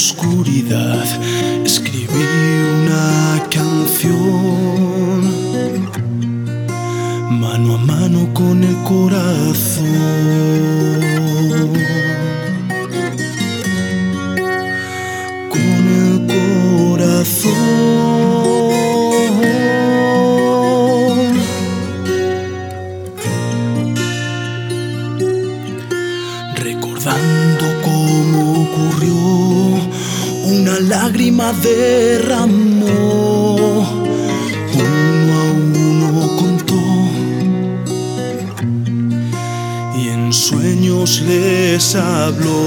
oscuridad. Escribí una canción, mano a mano con el corazón. Con el corazón. Lágrima derramó, uno a uno contó, y en sueños les habló.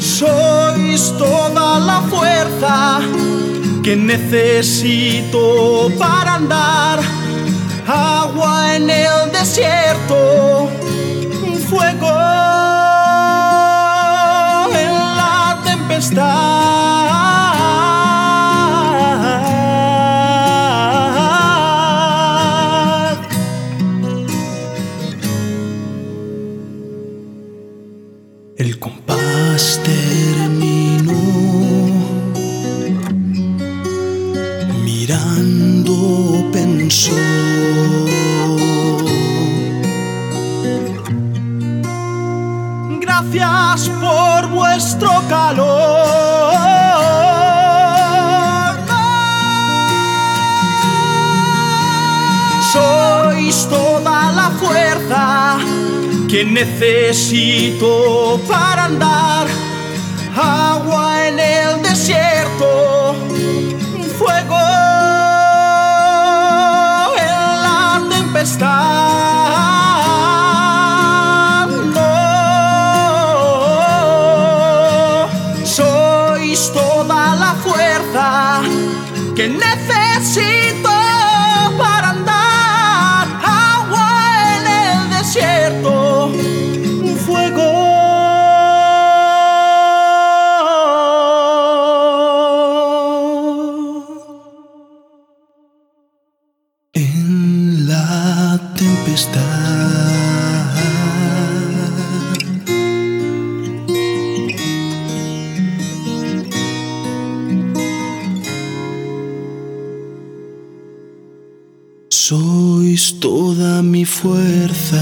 Sois toda la fuerza que necesito para andar. Agua en el desierto, El compás terminó. Mirando pensó Gracias por vuestro calor que necesito para andar Agua en el desierto fuego en la tempestad. No, sois toda la fuerza que necesito Sois toda mi fuerza.